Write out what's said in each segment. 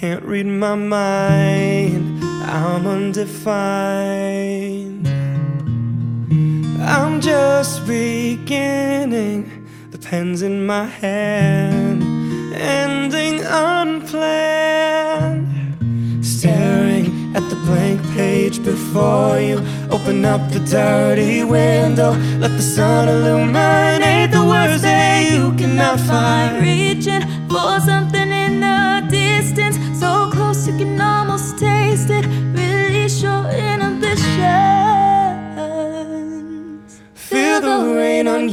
my mind, I'm undefined. I'm just beginning, the pen's in my hand, ending unplanned. Staring at the blank page before you, open up the dirty window, let the sun illuminate the words that you cannot find. Reaching for something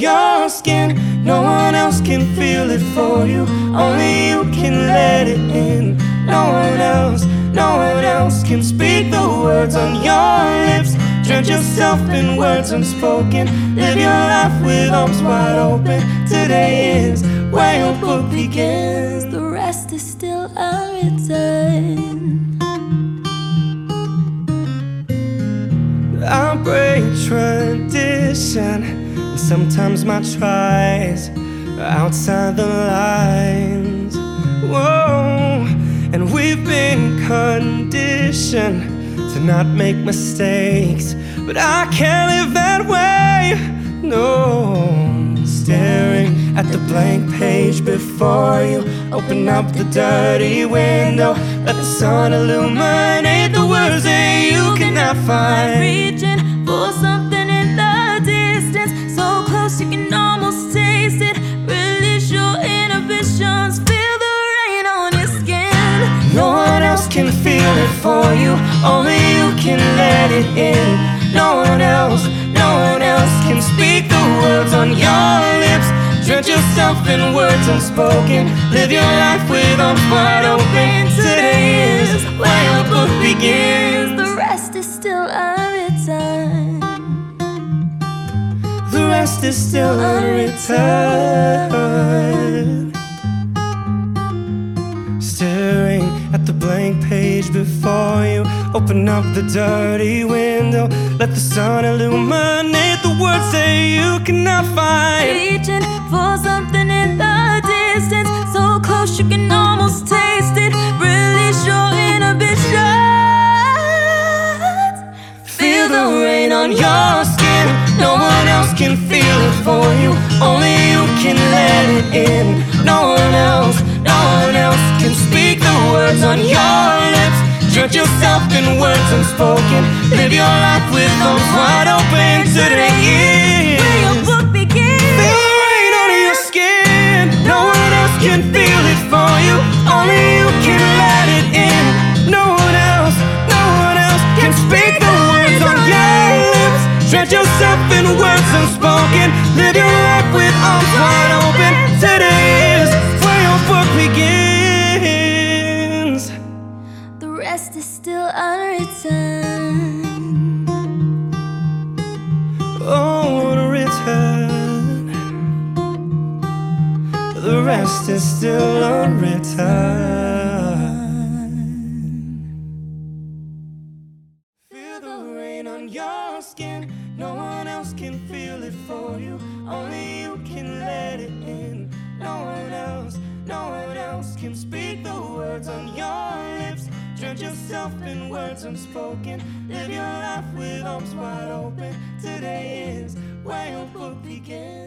your skin. No one else can feel it for you. Only you can let it in. No one else, no one else can speak the words on your lips. Drench yourself in words unspoken. Live your life with arms wide open. Today is where your book begins. The rest is still unwritten. I break tradition, and sometimes my tries are outside the lines. Whoa, and we've been conditioned to not make mistakes, but I can't live that way. No, staring at the blank page before you. Open up the dirty window, let the sun illuminate the words that you cannot find. Reaching for something in the distance, so close you can almost taste it. Release your inhibitions, feel the rain on your skin. No one else can feel it for you, only you can let it in. No one else, Drench yourself in words unspoken. Live your life with arms wide open. Today is where your book begins. The rest is still unwritten. The rest is still unwritten. Staring at the blank page before you. Open up the dirty window. Let the sun illuminate the words that you cannot find. On your skin. No one else can feel it for you. Only you can let it in. No one else, no one else can speak the words on your lips. Drench yourself in words unspoken. Live your life with arms wide open today. Rest is still unwritten. Feel the rain on your skin. No one else can feel it for you. Only you can let it in. No one else, no one else can speak the words on your lips. Drench yourself in words unspoken. Live your life with arms wide open. Today is where your book begins.